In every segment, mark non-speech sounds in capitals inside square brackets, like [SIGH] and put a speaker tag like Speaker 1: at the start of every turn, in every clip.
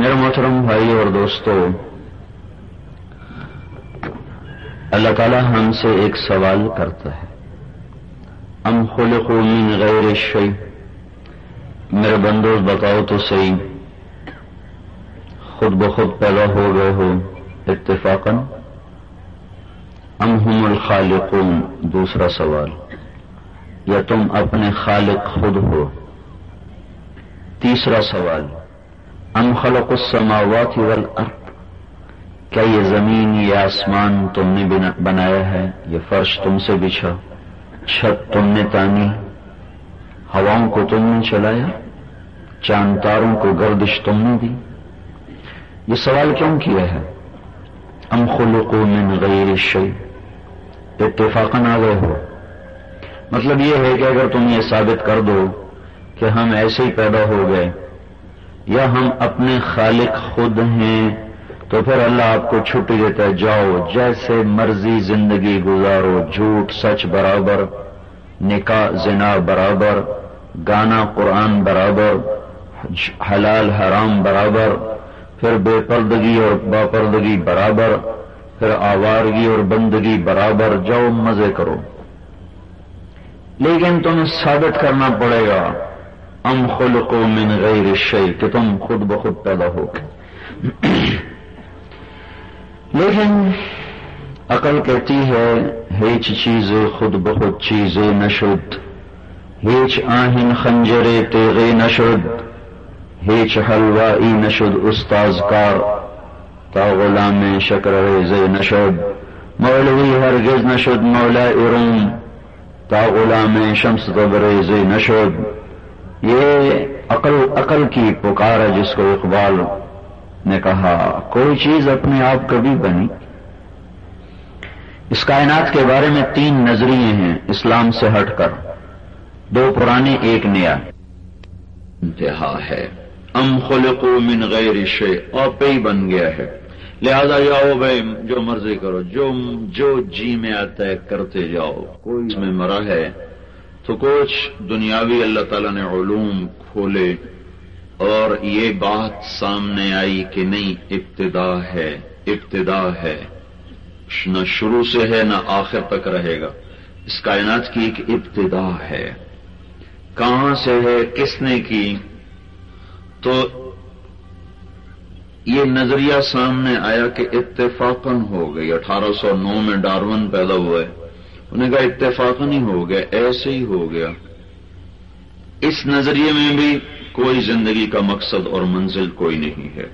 Speaker 1: میرے محترم بھائی اور دوستو، اللہ تعالی ہم سے ایک سوال کرتا ہے۔ ام خلقو من غیر شی میرے بندوز بتاؤ تو صحیح۔ خود بخود پیدا ہو گئے ہو اتفاقا؟ ام ہم الخالقون؟ دوسرا سوال۔ یا تم اپنے خالق خود ہو؟ تیسرا سوال۔ ام خلق السماوات والارض؟ کیا یہ زمین، یہ آسمان تم نے بنایا ہے؟ یہ فرش تم سے بچھا، چھت تم نے تانی، ہواؤں کو تم نے چلایا، چاند تاروں کو گردش تم نے دی۔ یہ سوال کیوں کیا ہے؟ ام خلقو من غیر شی اتفاقا آ گئے ہو۔ مطلب یہ ہے کہ اگر تم یہ ثابت کر دو کہ ہم ایسے ہی پیدا ہو گئے یا ہم اپنے خالق خود ہیں، تو پھر اللہ آپ کو چھٹی دیتا ہے، جاؤ، جیسے مرضی زندگی گزارو، جھوٹ سچ برابر، نکاح، زنا برابر، گانا قرآن برابر حلال، حرام برابر، پھر بے پردگی اور باپردگی برابر، پھر آوارگی اور بندگی برابر، جاؤ، مزے کرو۔ لیکن تمہیں ثابت کرنا پڑے گا ام خلقو من غیر شی کہ تم خود بخود پیدا ہو گئے۔ لیکن عقل کہتی ہے، ہیچ چیزیں خود بخود چیزیں نشد ہیچ آہن خنجرے تیغے نشد ہیچ حلوائی نشد استاز کار تا غلام شکر ریزے نشد مولوی ہرگز نشد مولا ارم، تا غلام شمس تبریز نشد یہ عقل عقل کی پکار ہے جس کو اقبال نے کہا، کوئی چیز اپنے آپ کبھی بنی۔ اس کائنات کے بارے میں تین نظریے ہیں، اسلام سے ہٹ کر۔ دو پرانے، ایک نیا۔ انتہا ہے۔ ام خلقو من غیر شے اور ہی بن گیا ہے۔ لہذا جاؤ بھائی، جو مرضی کرو۔ جو جو جی میں آتا ہے کرتے جاؤ۔ کوئی اس میں مرا ہے۔ تو کچھ دنیاوی اللہ تعالیٰ نے علوم کھولے اور یہ بات سامنے آئی کہ نہیں، ابتدا ہے ابتدا ہے۔ نہ شروع سے ہے، نہ آخر تک رہے گا۔ اس کائنات کی ایک ابتدا ہے۔ کہاں سے ہے؟ کس نے کی؟ تو یہ نظریہ سامنے آیا کہ اتفاقن ہو گئی۔ اٹھارہ سو نو میں ڈارون پیدا ہوئے۔ انہیں کہا اتفاقن ہی ہو گیا، ایسے ہی ہو گیا۔ اس نظریے میں بھی کوئی زندگی کا مقصد اور منزل کوئی نہیں ہے۔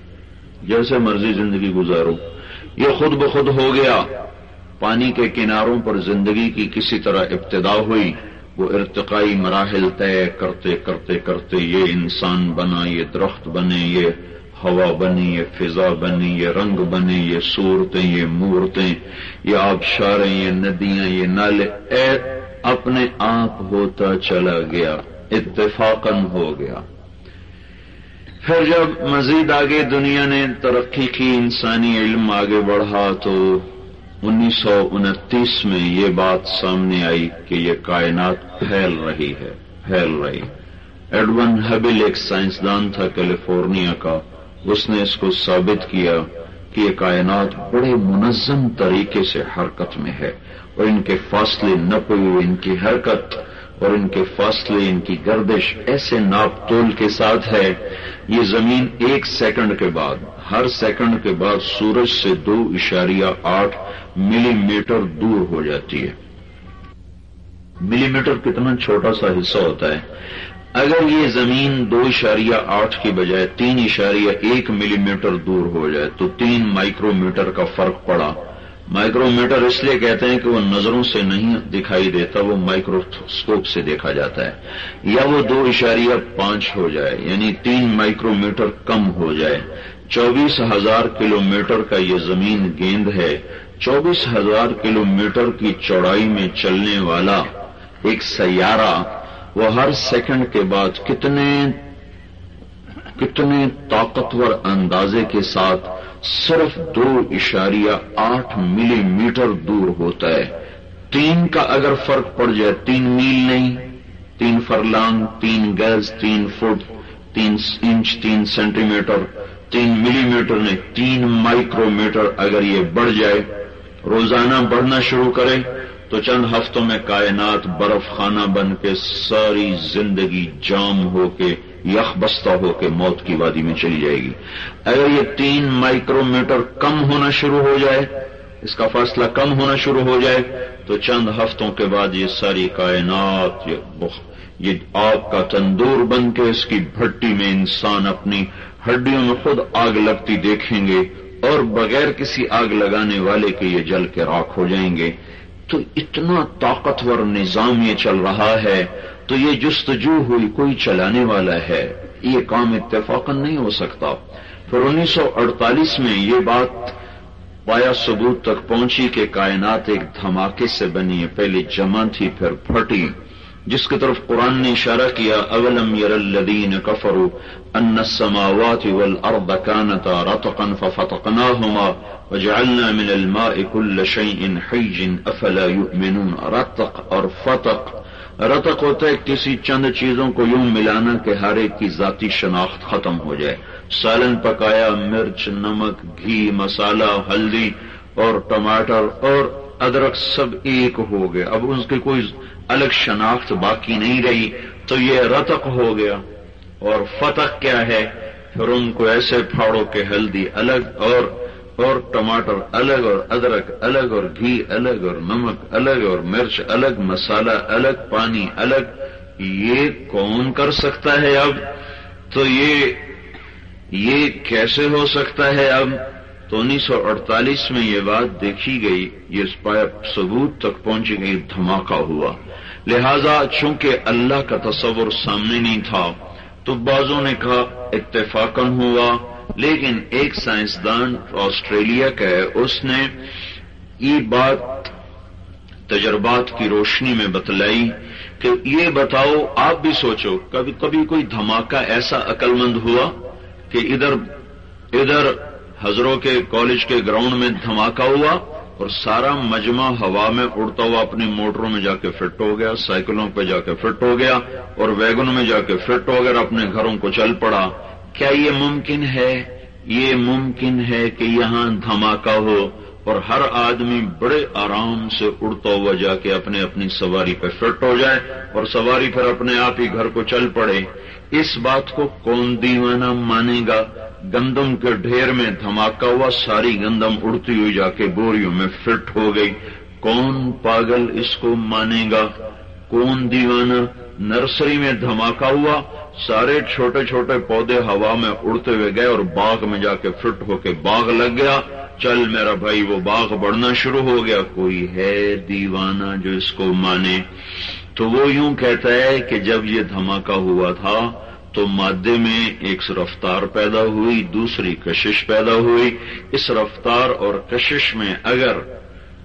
Speaker 1: جیسے مرضی زندگی گزارو، یہ خود بخود ہو گیا۔ پانی کے کناروں پر زندگی کی کسی طرح ابتدا ہوئی، وہ ارتقائی مراحل طے کرتے کرتے کرتے یہ انسان بنا، یہ درخت بنے، یہ ہوا بنی، یہ فضا بنی، یہ رنگ بنے یہ صورتیں، یہ مورتیں، یہ آبشاریں، یہ ندیاں، یہ نالے، اے اپنے آپ ہوتا چلا گیا اتفاقن ہو گیا۔ پھر جب مزید آگے دنیا نے ترقی کی، انسانی علم آگے بڑھا، تو انیس سو انتیس میں یہ بات سامنے آئی کہ یہ کائنات پھیل رہی ہے، پھیل رہی۔ ایڈون ہبل ایک سائنسدان تھا کیلیفورنیا کا۔ اس نے اس کو ثابت کیا کہ یہ کائنات بڑے منظم طریقے سے حرکت میں ہے اور ان کے فاصلے نپے ہوئے ان کی حرکت اور ان کے فاصلے ان کی گردش ایسے ناپ تول کے ساتھ ہے۔ یہ زمین ایک سیکنڈ کے بعد، ہر سیکنڈ کے بعد سورج سے دو اشاریہ آٹھ ملی میٹر دور ہو جاتی ہے۔ ملی میٹر کتنا چھوٹا سا حصہ ہوتا ہے۔ اگر یہ زمین دو اشاریہ آٹھ کی بجائے تین اشاریہ ایک ملی میٹر دور ہو جائے تو تین مائکرو میٹر کا فرق پڑا۔ مائکرو میٹر اس لیے کہتے ہیں کہ وہ نظروں سے نہیں دکھائی دیتا، وہ مائکروسکوپ سے دیکھا جاتا ہے۔ یا وہ دو اشاریہ پانچ ہو جائے یعنی تین مائکرو میٹر کم ہو جائے۔ چوبیس ہزار کلو میٹر کا یہ زمین گیند ہے۔ چوبیس ہزار کلو میٹر کی چوڑائی میں چلنے والا ایک سیارہ وہ ہر سیکنڈ کے بعد کتنے کتنے طاقتور اندازے کے ساتھ صرف دو اشاریہ آٹھ ملی میٹر دور ہوتا ہے۔ تین کا اگر فرق پڑ جائے، تین میل نہیں، تین فرلانگ، تین گیز تین فٹ، تین انچ، تین سینٹی میٹر تین ملی میٹر نے تین مائکرو میٹر اگر یہ بڑھ جائے، روزانہ بڑھنا شروع کرے تو چند ہفتوں میں کائنات برف خانہ بن کے ساری زندگی جام ہو کے یخ بستہ ہو کے موت کی وادی میں چلی جائے گی۔ اگر یہ تین مائکرو میٹر کم ہونا شروع ہو جائے، اس کا فاصلہ کم ہونا شروع ہو جائے، تو چند ہفتوں کے بعد یہ ساری کائنات، یہ آگ کا تندور بن کے اس کی بھٹی میں انسان اپنی ہڈیوں میں خود آگ لگتی دیکھیں گے اور بغیر کسی آگ لگانے والے کے یہ جل کے راک ہو جائیں گے۔ تو اتنا طاقتور نظام یہ چل رہا ہے، تو یہ جستجو ہوئی کوئی چلانے والا ہے۔ یہ کام اتفاق نہیں ہو سکتا۔ پھر انیس سو اڑتالیس میں یہ بات پایا ثبوت تک پہنچی کہ کائنات ایک دھماکے سے بنی ہے پہلے جمع تھی، پھر پھٹی۔ جس کی طرف قرآن نے اشارہ کیا، اولم یر الذین کفروا ان السماوات والارض كانتا رتقا ففتقناهما وجعلنا من الماء كل شيء حيج افلا يؤمنون رتق اور فتق. رتق ہوتا ہے کسی چند چیزوں کو یوں ملانا کہ ہر ایک کی ذاتی شناخت ختم ہو جائے۔ سالن پکایا، مرچ، نمک، گھی مسالہ ہلدی اور ٹماٹر اور ادرک سب ایک ہو گئے۔ اب اس کی کوئی الگ شناخت باقی نہیں رہی، تو یہ رتق ہو گیا۔ اور فتح کیا ہے؟ پھر ان کو ایسے پھاڑو کے ہلدی الگ اور اور ٹماٹر الگ اور ادرک الگ اور گھی الگ اور نمک الگ اور مرچ الگ، مسالہ الگ، پانی الگ۔ یہ کون کر سکتا ہے اب؟ تو یہ یہ کیسے ہو سکتا ہے اب؟ تو انیس سو اڑتالیس میں یہ بات دیکھی گئی، یہ ثبوت تک پہنچی گئی دھماکہ ہوا۔ لہذا چونکہ اللہ کا تصور سامنے نہیں تھا، تو بعضوں نے کہا اتفاقن ہوا۔ لیکن ایک سائنسدان آسٹریلیا کا ہے، اس نے یہ بات تجربات کی روشنی میں بتلائی کہ یہ بتاؤ، آپ بھی سوچو، کبھی کبھی کوئی دھماکہ ایسا عقل مند ہوا کہ ادھر ادھر حضروں کے کالج کے گراؤنڈ میں دھماکہ ہوا اور سارا مجمع ہوا میں اڑتا ہوا اپنی موٹروں میں جا کے فٹ ہو گیا، سائیکلوں پہ جا کے فٹ ہو گیا اور ویگن میں جا کے فٹ ہو گیا اپنے گھروں کو چل پڑا۔ کیا یہ ممکن ہے؟ یہ ممکن ہے کہ یہاں دھماکہ ہو اور ہر آدمی بڑے آرام سے اڑتا ہوا جا کے اپنے اپنی سواری پہ فٹ ہو جائے اور سواری پھر اپنے آپ ہی گھر کو چل پڑے۔ اس بات کو کون دیوانہ مانے گا؟ گندم کے ڈھیر میں دھماکہ ہوا، ساری گندم اڑتی ہوئی جا کے بوریوں میں فٹ ہو گئی۔ کون پاگل اس کو مانے گا؟ کون دیوانہ؟ نرسری میں دھماکہ ہوا، سارے چھوٹے چھوٹے پودے ہوا میں اڑتے ہوئے گئے اور باغ میں جا کے فٹ ہو کے باغ لگ گیا۔ چل میرا بھائی، وہ باغ بڑھنا شروع ہو گیا۔ کوئی ہے دیوانہ جو اس کو مانے؟ تو وہ یوں کہتا ہے کہ جب یہ دھماکہ ہوا تھا تو مادے میں ایک رفتار پیدا ہوئی، دوسری کشش پیدا ہوئی۔ اس رفتار اور کشش میں اگر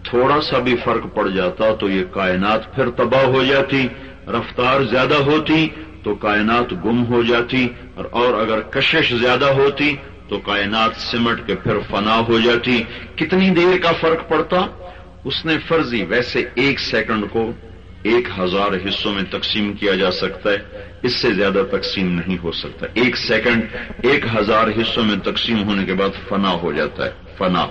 Speaker 1: تھوڑا سا بھی فرق پڑ جاتا تو یہ کائنات پھر تباہ ہو جاتی۔ رفتار زیادہ ہوتی تو کائنات گم ہو جاتی۔ اور اگر کشش زیادہ ہوتی تو کائنات سمٹ کے پھر فنا ہو جاتی۔ کتنی دیر کا فرق پڑتا؟ اس نے فرضی ویسے ایک سیکنڈ کو ایک ہزار حصوں میں تقسیم کیا جا سکتا ہے، اس سے زیادہ تقسیم نہیں ہو سکتا۔ ایک سیکنڈ، ایک ہزار حصوں میں تقسیم ہونے کے بعد فنا ہو جاتا ہے، فنا۔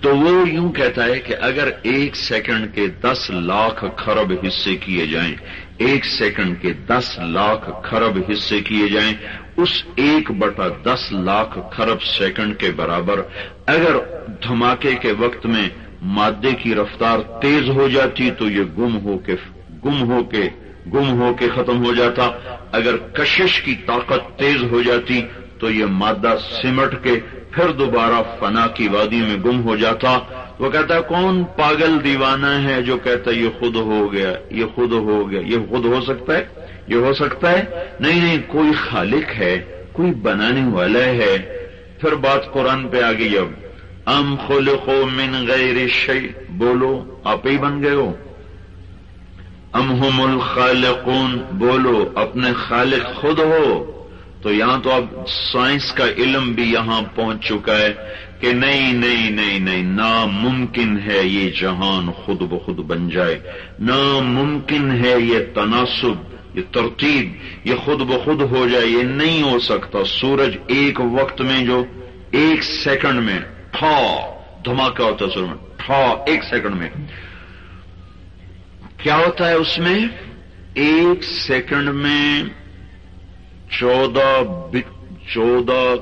Speaker 1: تو وہ یوں کہتا ہے کہ اگر ایک سیکنڈ کے دس لاکھ خرب حصے کیے جائیں، ایک سیکنڈ کے دس لاکھ خرب حصے کیے جائیں، اس ایک بٹا دس لاکھ خرب سیکنڈ کے برابر اگر دھماکے کے وقت میں مادے کی رفتار تیز ہو جاتی تو یہ گم ہو کے گم ہو کے گم ہو کے ختم ہو جاتا۔ اگر کشش کی طاقت تیز ہو جاتی تو یہ مادہ سمٹ کے پھر دوبارہ فنا کی وادی میں گم ہو جاتا۔ وہ کہتا ہے کون پاگل دیوانہ ہے جو کہتا، یہ خود ہو گیا، یہ خود ہو گیا، یہ خود ہو سکتا ہے؟ یہ ہو سکتا ہے؟ نہیں نہیں، کوئی خالق ہے، کوئی بنانے والا ہے۔ پھر بات قرآن پہ آ گئی اب ام خلقو من غیر شی بولو، آپ ہی بن گئے ہو. ام ہم الخالقون، بولو، اپنے خالق خود ہو. تو یہاں تو اب سائنس کا علم بھی یہاں پہنچ چکا ہے کہ نہیں نہیں نہیں نہیں، ناممکن ہے یہ جہان خود بخود بن جائے. ناممکن ہے یہ تناسب، یہ ترتیب، یہ خود بخود ہو جائے، یہ نہیں ہو سکتا. سورج ایک وقت میں جو، ایک سیکنڈ میں ٹھا، دھماکہ ہوتا ہے سورج میں، ٹھا، ایک سیکنڈ میں۔ کیا ہوتا ہے اس میں؟ ایک سیکنڈ میں چودہ چودہ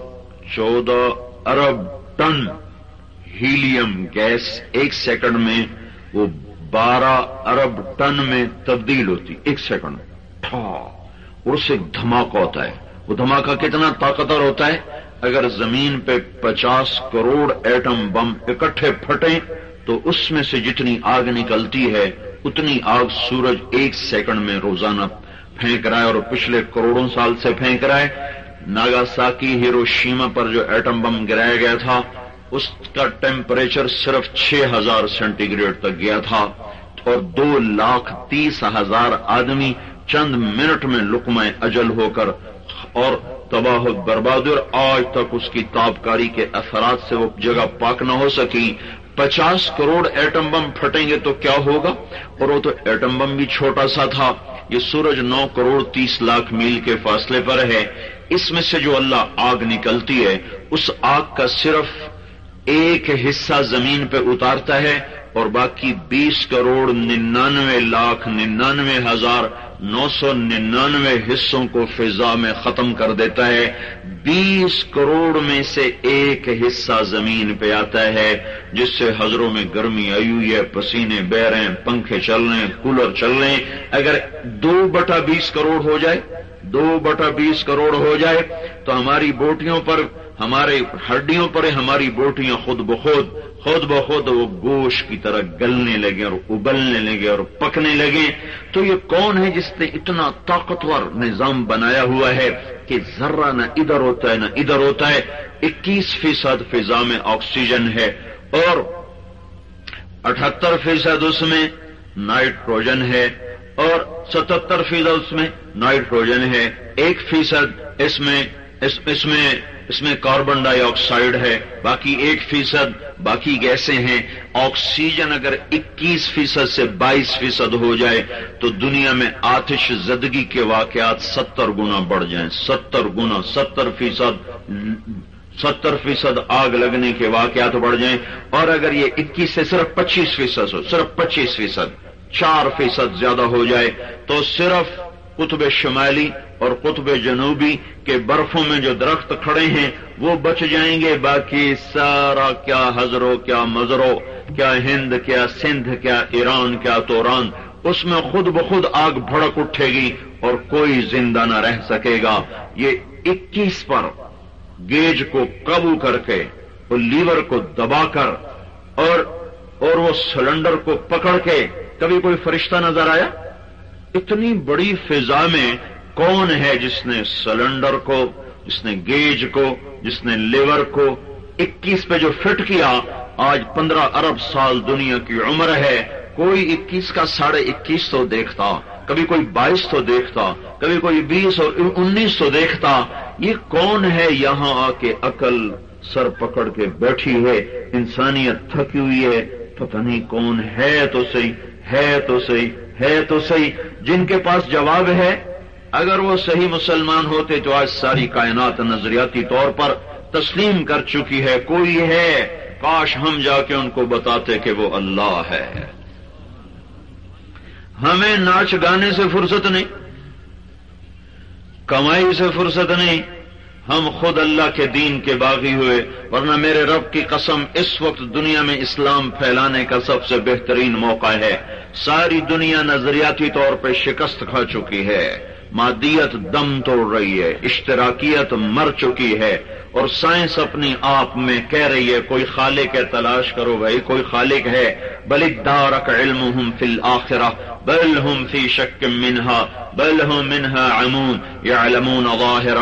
Speaker 1: چودہ ارب ٹن ہیلیم گیس ایک سیکنڈ میں وہ بارہ ارب ٹن میں تبدیل ہوتی، ایک سیکنڈ۔ ٹھا، اور اس سے دھماکہ ہوتا ہے۔ وہ دھماکہ کتنا طاقتور ہوتا ہے؟ اگر زمین پہ پچاس کروڑ ایٹم بم اکٹھے پھٹیں تو اس میں سے جتنی آگ نکلتی ہے، اتنی آگ سورج ایک سیکنڈ میں روزانہ پھینک رہا ہے اور پچھلے کروڑوں سال سے پھینک رہا ہے۔ ناگا ساکی ہیرو پر جو ایٹم بم گرایا گیا تھا، اس کا ٹیمپریچر صرف چھ ہزار سینٹی گریڈ تک گیا تھا اور دو لاکھ تیس ہزار آدمی چند منٹ میں لکمہ اجل ہو کر اور تباہ برباد اور آج تک اس کی تابکاری کے اثرات سے وہ جگہ پاک نہ ہو سکی۔ پچاس کروڑ ایٹم بم پھٹیں گے تو کیا ہوگا؟ اور وہ تو ایٹم بم بھی چھوٹا سا تھا۔ یہ سورج نو کروڑ تیس لاکھ میل کے فاصلے پر ہے۔ اس میں سے جو اللہ آگ نکلتی ہے، اس آگ کا صرف ایک حصہ زمین پہ اتارتا ہے اور باقی بیس کروڑ ننانوے لاکھ ننانوے ہزار نو سو ننانوے حصوں کو فضا میں ختم کر دیتا ہے۔ بیس کروڑ میں سے ایک حصہ زمین پہ آتا ہے، جس سے حضروں میں گرمی آئی ہوئی ہے، پسینے بہ رہے ہیں، پنکھے چل رہے ہیں، کولر چل رہے ہیں۔ اگر دو بٹا بیس کروڑ ہو جائے، دو بٹا بیس کروڑ ہو جائے، تو ہماری بوٹیوں پر، ہمارے ہڈیوں پر، ہماری بوٹیاں خود بخود خود بخود وہ گوشت کی طرح گلنے لگے اور ابلنے لگے اور پکنے لگے۔ تو یہ کون ہے جس نے اتنا طاقتور نظام بنایا ہوا ہے کہ ذرہ نہ ادھر ہوتا ہے نہ ادھر ہوتا ہے، اکیس فیصد فضا میں آکسیجن ہے اور اٹھہتر فیصد اس میں نائٹروجن ہے اور ستہتر فیصد اس میں نائٹروجن ہے۔ ایک فیصد اس میں اس میں اس میں کاربن ڈائی آکسائڈ ہے، باقی ایک فیصد باقی گیسیں ہیں۔ آکسیجن اگر اکیس فیصد سے بائیس فیصد ہو جائے تو دنیا میں آتش زدگی کے واقعات ستر گنا بڑھ جائیں۔ ستر گنا ستر فیصد ستر فیصد آگ لگنے کے واقعات بڑھ جائیں۔ اور اگر یہ اکیس سے صرف پچیس فیصد ہو، صرف پچیس فیصد، چار فیصد زیادہ ہو جائے تو صرف قطب شمالی اور قطب جنوبی کے برفوں میں جو درخت کھڑے ہیں، وہ بچ جائیں گے۔ باقی سارا کیا حضرو، کیا مزرو کیا ہند، کیا سندھ، کیا ایران، کیا توران، اس میں خود بخود آگ بھڑک اٹھے گی اور کوئی زندہ نہ رہ سکے گا۔ یہ اکیس پر گیج کو قبو کر کے وہ لیور کو دبا کر اور اور وہ سلنڈر کو پکڑ کے، کبھی کوئی فرشتہ نظر آیا؟ اتنی بڑی فضا میں کون ہے جس نے سلنڈر کو، جس نے گیج کو، جس نے لیور کو اکیس پہ جو فٹ کیا، آج پندرہ ارب سال دنیا کی عمر ہے، کوئی اکیس کا ساڑھے اکیس تو دیکھتا، کبھی کوئی بائیس تو دیکھتا، کبھی کوئی بیس اور انیس تو دیکھتا، یہ کون ہے یہاں آ کے عقل سر پکڑ کے بیٹھی ہے، انسانیت تھکی ہوئی ہے، پتہ نہیں کون ہے تو صحیح، ہے تو صحیح، ہے تو صحیح، جن کے پاس جواب ہے اگر وہ صحیح مسلمان ہوتے تو آج ساری کائنات نظریاتی طور پر تسلیم کر چکی ہے، کوئی ہے؟ کاش ہم جا کے ان کو بتاتے کہ وہ اللہ ہے۔ ہمیں ناچ گانے سے فرصت نہیں، کمائی سے فرصت نہیں۔ ہم خود اللہ کے دین کے باغی ہوئے، ورنہ میرے رب کی قسم اس وقت دنیا میں اسلام پھیلانے کا سب سے بہترین موقع ہے۔ ساری دنیا نظریاتی طور پہ شکست کھا چکی ہے۔ مادیت دم توڑ رہی ہے اشتراکیت مر چکی ہے۔ اور سائنس اپنی آپ میں کہہ رہی ہے، کوئی خالق ہے، تلاش کرو بھائی، کوئی خالق ہے۔ بل دارک علم ہم فل آخرا بل ہم فی شک منہا، بل ہم منہا امون یا علمون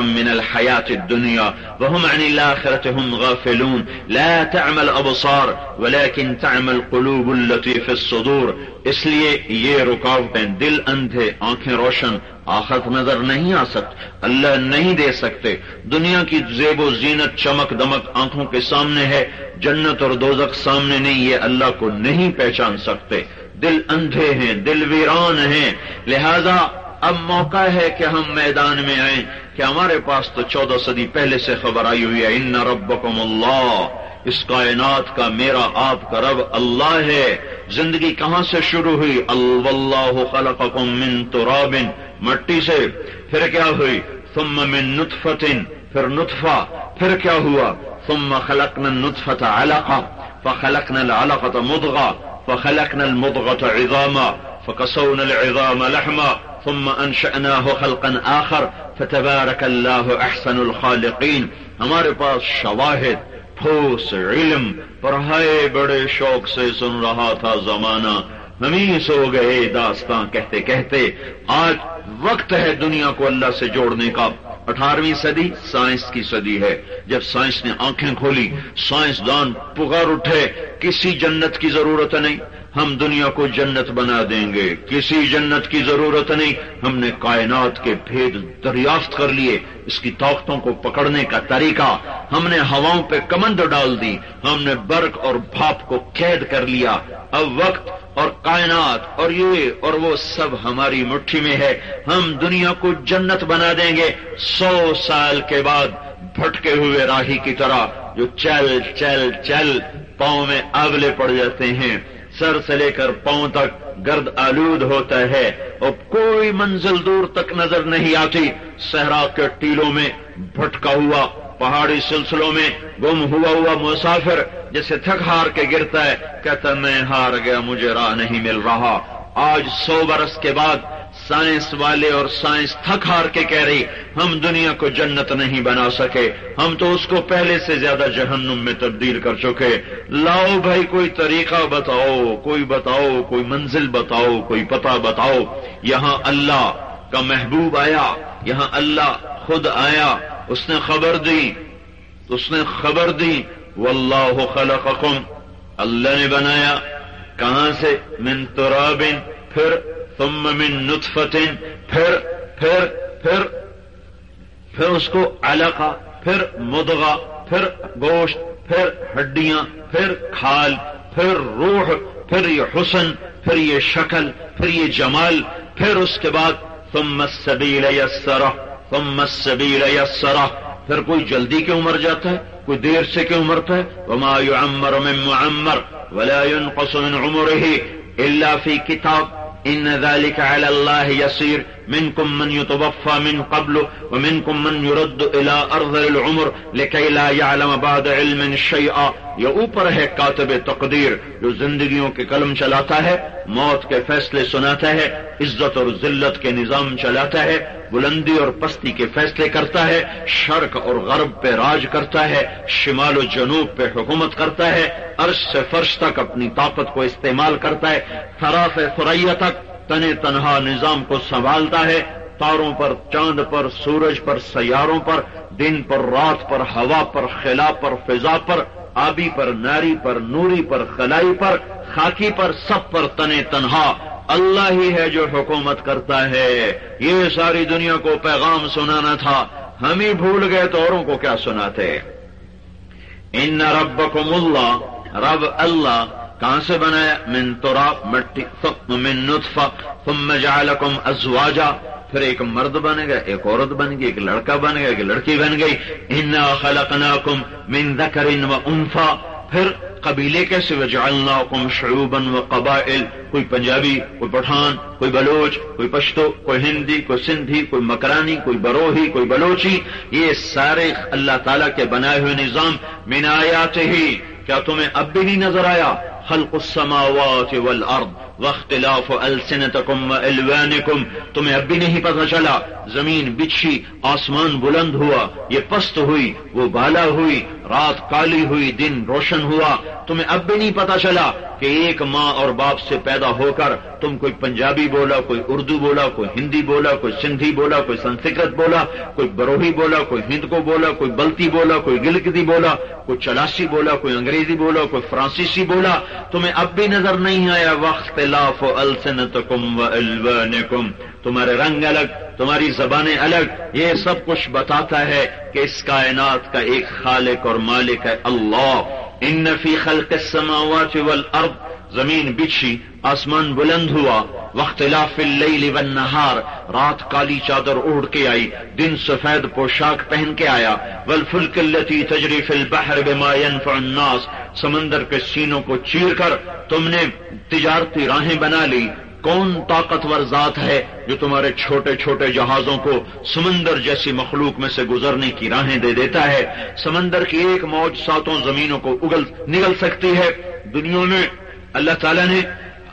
Speaker 1: من الحیات دنیا وهم عن الآخرة هم غافلون۔ لا تعمل ابصار ولكن تعمل قلوب التي في الصدور۔ اس لیے یہ رکاوٹیں دل اندھے، آنکھیں روشن، آخرت نظر نہیں آ سکتی اللہ نہیں دے سکتے۔ دنیا کی زیب و زینت، چمک، دمک آنکھوں کے سامنے ہے۔ جنت اور دوزک سامنے نہیں، یہ اللہ کو نہیں پہچان سکتے۔ دل اندھے ہیں، دل ویران ہیں۔ لہذا اب موقع ہے کہ ہم میدان میں آئیں۔ کہ ہمارے پاس تو چودہ صدی پہلے سے خبر آئی ہوئی ہے، ان ربکم اللہ اس کائنات کا میرا آپ کا رب اللہ ہے۔ زندگی کہاں سے شروع ہوئی؟ اللہ خلقکم من تراب مٹی سے۔ پھر کیا ہوئی؟ ثم من نطفت پھر نطفہ، پھر کیا ہوا؟ ثم خلقنا النطفة علقة، فخلقنا العلقة مضغة، فخلقنا المضغة عظاما فكسونا العظام لحما، ثم انشأناه خلقا آخر، فتبارك الله احسن الخالقين. ہمارے پاس شواہد، ٹھوس، علم پڑھائے بڑے شوق سے سن رہا تھا زمانہ۔ ہمیں سو گئے داستان کہتے کہتے، آج وقت ہے دنیا کو اللہ سے جوڑنے کا۔ اٹھارہویں صدی سائنس کی صدی ہے۔ جب سائنس نے آنکھیں کھولی سائنس دان پکار اٹھے، کسی جنت کی ضرورت نہیں، ہم دنیا کو جنت بنا دیں گے۔ کسی جنت کی ضرورت نہیں، ہم نے کائنات کے بھید دریافت کر لیے، اس کی طاقتوں کو پکڑنے کا طریقہ۔ ہم نے ہواؤں پہ کمند ڈال دی، ہم نے برق اور بھاپ کو قید کر لیا۔ اب وقت اور کائنات اور یہ اور وہ سب ہماری مٹھی میں ہے۔ ہم دنیا کو جنت بنا دیں گے سو سال کے بعد بھٹکے ہوئے راہی کی طرح جو چل چل چل پاؤں میں اگلے پڑ جاتے ہیں۔ سر سے لے کر پاؤں تک گرد آلود ہوتا ہے۔ اور کوئی منزل دور تک نظر نہیں آتی۔ صحرا کے ٹیلوں میں بھٹکا ہوا پہاڑی سلسلوں میں گم ہوا ہوا مسافر جیسے تھک ہار کے گرتا ہے، کہتا میں ہار گیا، مجھے راہ نہیں مل رہا۔ آج سو برس کے بعد سائنس والے اور سائنس تھک ہار کے کہہ رہی، ہم دنیا کو جنت نہیں بنا سکے۔ ہم تو اس کو پہلے سے زیادہ جہنم میں تبدیل کر چکے۔ لاؤ بھائی، کوئی طریقہ بتاؤ، کوئی بتاؤ، کوئی منزل بتاؤ، کوئی پتہ بتاؤ۔ یہاں اللہ کا محبوب آیا، یہاں اللہ خود آیا۔ اس نے خبر دی، اس نے خبر دی، واللہ خلقکم، اللہ نے بنایا، کہاں سے؟ من ترابن پھر، ثم من نطفت پھر پھر پھر پھر اس کو علقہ، پھر مدغا پھر گوشت، پھر ہڈیاں، پھر کھال، پھر روح، پھر یہ حسن، پھر یہ شکل، پھر یہ جمال، پھر اس کے بعد، ثم السبیل یسرہ۔ تم السبیل یسرہ پھر کوئی جلدی کیوں مر جاتا ہے؟ کوئی دیر سے کیوں مرتا ہے؟ وما يعمر من معمر ولا ينقص من عمره الا في كتاب ان ذلك على الله يسير منكم من يتوفى من قبل ومنكم من يرد الى ارض العمر لكي لا يعلم بعد علم شيئا یہ اوپر ہے کاتب تقدیر جو زندگیوں کے قلم چلاتا ہے، موت کے فیصلے سناتا ہے، عزت اور ذلت کے نظام چلاتا ہے، بلندی اور پستی کے فیصلے کرتا ہے شرق اور غرب پہ راج کرتا ہے، شمال و جنوب پہ حکومت کرتا ہے، عرش سے فرش تک اپنی طاقت کو استعمال کرتا ہے تھرا سے فریا تک تن تنہا نظام کو سنبھالتا ہے، تاروں پر، چاند پر، سورج پر، سیاروں پر، دن پر، رات پر، ہوا پر، خلا پر، فضا پر، آبی پر، ناری پر، نوری پر، خلائی پر، خاکی پر، سب پر تنے تنہا۔ اللہ ہی ہے جو حکومت کرتا ہے۔ یہ ساری دنیا کو پیغام سنانا تھا۔ ہم ہی بھول گئے تو اوروں کو کیا سناتے؟ ان رب کو ملا رب اللہ کہاں سے بنایا؟ من تراب مٹی من نطفہ، ثم جعلکم ازواجا۔ پھر ایک مرد بن گیا، ایک عورت بن گئی، ایک لڑکا بن گیا، ایک لڑکی بن گئی۔ انا خلقناکم من ذکر و انفا پھر قبیلے کیسے؟ وجعلناکم شعوبا و قبائل۔ کوئی پنجابی، کوئی پٹھان، کوئی بلوچ، کوئی پشتو، کوئی ہندی، کوئی سندھی، کوئی مکرانی، کوئی بروہی، کوئی بلوچی۔ یہ سارے اللہ تعالیٰ کے بنائے ہوئے نظام۔ من آیات ہی کیا تمہیں اب بھی نہیں نظر آیا؟ خلق السماوات والارض. واختلاف السنتکم و الوانکم تمہیں اب بھی نہیں پتا چلا زمین بچھی آسمان بلند ہوا یہ پست ہوئی وہ بالا ہوئی رات کالی ہوئی دن روشن ہوا تمہیں اب بھی نہیں پتا چلا کہ ایک ماں اور باپ سے پیدا ہو کر تم کوئی پنجابی بولا کوئی اردو بولا کوئی ہندی بولا کوئی سندھی بولا کوئی سنسکرت بولا کوئی بروہی بولا کوئی ہند کو بولا کوئی بلتی بولا کوئی گلگتی بولا کوئی چلاسی بولا کوئی انگریزی بولا کوئی فرانسیسی بولا تمہیں اب بھی نظر نہیں آیا وقت لاف السنتکم و الوانکم۔ تمہارے رنگ الگ، تمہاری زبانیں الگ۔ یہ سب کچھ بتاتا ہے کہ اس کائنات کا ایک خالق اور مالک ہے اللہ۔ ان فی خلق السماوات والارض۔ زمین بچھی، آسمان بلند ہوا وقت والنہار رات کالی چادر اوڑھ کے آئی، دن سفید پوشاک پہن کے آیا، والفلک التي تجری فی البحر بما ينفع الناس، سمندر کے سینوں کو چیر کر تم نے تجارتی راہیں بنا لی۔ کون طاقتور ذات ہے جو تمہارے چھوٹے چھوٹے جہازوں کو سمندر جیسی مخلوق میں سے گزرنے کی راہیں دے دیتا ہے؟ سمندر کی ایک موج ساتوں زمینوں کو اگل نگل سکتی ہے۔ دنیا میں اللہ تعالیٰ نے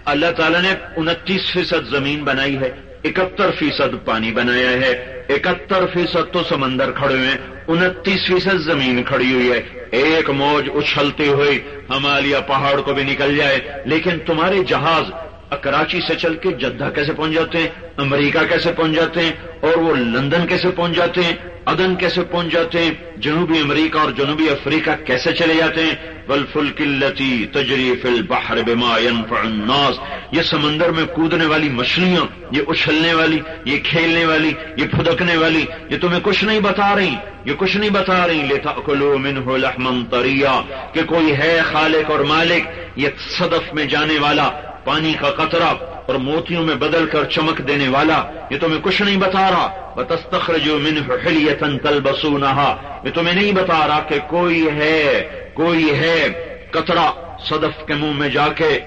Speaker 1: اللہ تعالیٰ نے انتیس فیصد زمین بنائی ہے، اکہتر فیصد پانی بنایا ہے، اکہتر فیصد تو سمندر کھڑے ہوئے انتیس فیصد زمین کھڑی ہوئی ہے۔ ایک موج اچھلتے ہوئے ہمالیہ پہاڑ کو بھی نکل جائے، لیکن تمہارے جہاز کراچی سے چل کے جدہ کیسے پہنچ جاتے ہیں؟ امریکہ کیسے پہنچ جاتے ہیں؟ اور وہ لندن کیسے پہنچ جاتے ہیں؟ ادن کیسے پہنچ جاتے ہیں؟ جنوبی امریکہ اور جنوبی افریقہ کیسے چلے جاتے ہیں؟ بلفل قلتی تجریف البحر بما ينفع الناس. یہ سمندر میں کودنے والی مچھلیاں، یہ اچھلنے والی، یہ کھیلنے والی، یہ پھدکنے والی، یہ تمہیں کچھ نہیں بتا رہی، یہ کچھ نہیں بتا رہی. لیتا کلو منہ لحما طریا کہ کوئی ہے خالق اور مالک، یہ صدف میں جانے والا پانی کا قطرہ اور موتیوں میں بدل کر چمک دینے والا، یہ تمہیں کچھ نہیں بتا رہا۔ بتستخرج منه حلیتا تلبسونها۔ یہ تمہیں نہیں بتا رہا کہ کوئی ہے کوئی ہے۔ قطرہ صدف کے منہ میں جا کے،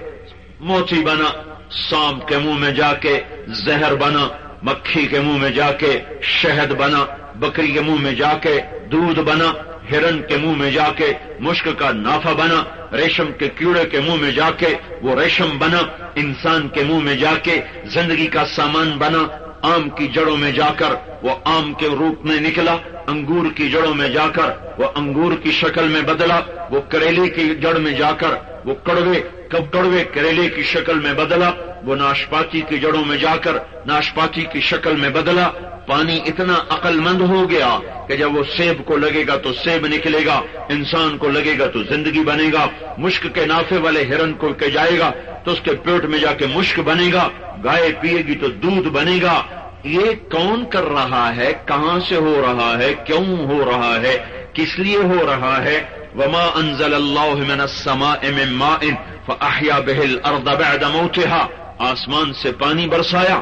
Speaker 1: موتی بنا سانپ کے منہ میں جا کے، زہر بنا، مکھی کے منہ میں جا کے، شہد بنا، بکری کے منہ میں جا کے، دودھ بنا ہرن کے منہ میں جا کے مشک کا نافا بنا، ریشم کے کیڑے کے منہ میں جا کے وہ ریشم بنا، انسان کے منہ میں جا کے زندگی کا سامان بنا، آم کی جڑوں میں جا کر وہ آم کے روپ میں نکلا، انگور کی جڑوں میں جا کر وہ انگور کی شکل میں بدلا، وہ کریلے کی جڑ میں جا کر وہ کڑوے، کب کڑوے کریلے کی شکل میں بدلا، وہ ناشپاتی کی جڑوں میں جا کر ناشپاتی کی شکل میں بدلا پانی اتنا عقل مند ہو گیا کہ جب وہ سیب کو لگے گا تو سیب نکلے گا، انسان کو لگے گا تو زندگی بنے گا، مشک کے نافے والے ہرن کو کے جائے گا، تو اس کے پیٹ میں جا کے مشک بنے گا، گائے پیے گی تو دودھ بنے گا۔ یہ کون کر رہا ہے؟ کہاں سے ہو رہا ہے؟ کیوں ہو رہا ہے؟ کس لیے ہو رہا ہے؟ وما انزل اللہ من السماء من ماء فاحیا به الارض بعد موتها۔ آسمان سے پانی برسایا۔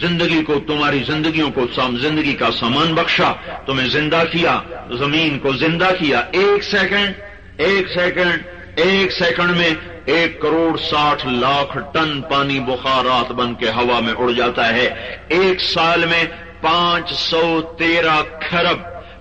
Speaker 1: زندگی کو، تمہاری زندگیوں کو زندگی کا سامان بخشا، تمہیں زندہ کیا، زمین کو زندہ کیا۔ ایک سیکنڈ ایک سیکنڈ ایک سیکنڈ میں ایک کروڑ ساٹھ لاکھ ٹن پانی بخارات بن کے ہوا میں اڑ جاتا ہے۔ ایک سال میں پانچ سو تیرہ کھرب،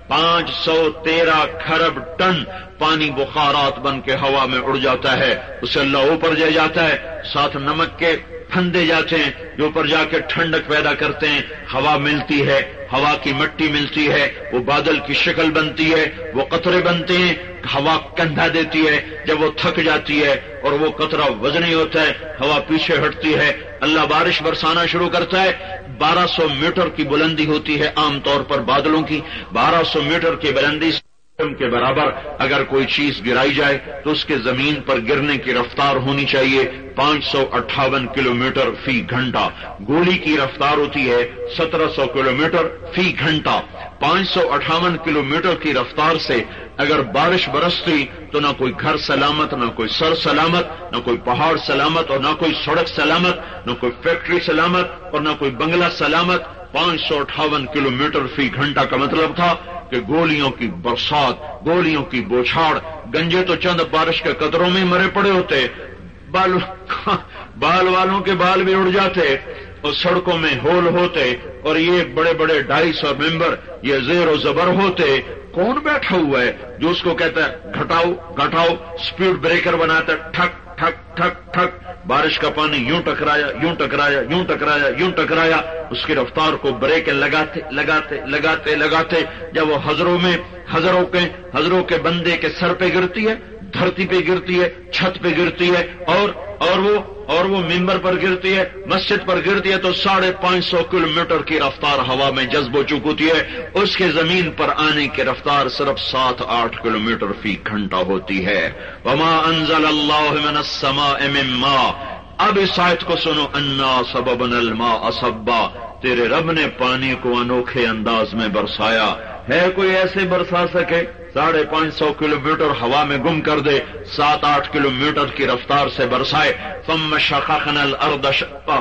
Speaker 1: پانچ سو تیرہ کھرب ٹن پانی بخارات بن کے ہوا میں اڑ جاتا ہے۔ اسے اللہ اوپر جے جاتا ہے، ساتھ نمک کے پھندے جاتے ہیں، جو اوپر جا کے ٹھنڈک پیدا کرتے ہیں، ہوا ملتی ہے، ہوا کی مٹی ملتی ہے، وہ بادل کی شکل بنتی ہے، وہ قطرے بنتے ہیں، ہوا کندھا دیتی ہے، جب وہ تھک جاتی ہے اور وہ قطرہ وزنی ہوتا ہے، ہوا پیچھے ہٹتی ہے، اللہ بارش برسانا شروع کرتا ہے۔ بارہ سو میٹر کی بلندی ہوتی ہے عام طور پر بادلوں کی، بارہ سو میٹر کی بلندی کے برابر اگر کوئی چیز گرائی جائے تو اس کے زمین پر گرنے کی رفتار ہونی چاہیے۔ پانچ سو اٹھاون کلو میٹر فی گھنٹہ۔ گولی کی رفتار ہوتی ہے سترہ سو کلو میٹر فی گھنٹہ۔ پانچ سو اٹھاون کلو میٹر کی رفتار سے اگر بارش برستی تو نہ کوئی گھر سلامت، نہ کوئی سر سلامت، نہ کوئی پہاڑ سلامت اور نہ کوئی سڑک سلامت، نہ کوئی فیکٹری سلامت اور نہ کوئی بنگلہ سلامت۔ پانچ سو اٹھاون کلو میٹر فی گھنٹہ کا مطلب تھا کہ گولیوں کی برسات، گولیوں کی بوچھاڑ، گنجے تو چند بارش کے قدروں میں مرے پڑے ہوتے، بال [LAUGHS] بال والوں کے بال بھی اڑ جاتے اور سڑکوں میں ہول ہوتے اور یہ بڑے بڑے ڈائس اور ممبر یہ زیر و زبر ہوتے، کون بیٹھا ہوا ہے جو اس کو کہتا ہے، گھٹاؤ گھٹاؤ، سپیڈ بریکر بناتا ہے، ٹھک ٹھک ٹھک، بارش کا پانی یوں ٹکرایا یوں ٹکرایا یوں ٹکرایا یوں ٹکرایا۔ اس کی رفتار کو بریک لگاتے لگاتے لگاتے لگاتے۔ جب وہ ہزروں میں ہزروں کے ہزروں کے بندے کے سر پہ گرتی ہے، دھرتی پہ گرتی ہے، چھت پہ گرتی ہے اور اور وہ اور وہ ممبر پر گرتی ہے، مسجد پر گرتی ہے تو ساڑھے پانچ سو کلو میٹر کی رفتار ہوا میں جذب ہو چکی ہے اس کے زمین پر آنے کی رفتار صرف سات آٹھ کلو میٹر فی گھنٹہ ہوتی ہے۔ وما انزل اللہ من السماء من ماء۔ اب اس آیت کو سنو، انا سبب الماء اسبا تیرے رب نے پانی کو انوکھے انداز میں برسایا۔ ہے کوئی ایسے برسا سکے؟ ساڑھے پانچ سو کلو میٹر ہوا میں گم کر دے، سات آٹھ کلو میٹر کی رفتار سے برسائے۔ فم شخن الارض شقا۔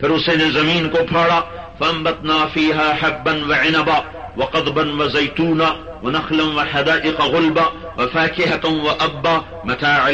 Speaker 1: پھر اسے نے زمین کو پھاڑا۔ فم بتنا فیحا حبن و عنبا و قدبن و زیتونا و نخلم و حدائق غلبا و فاکہتم و ابا متاع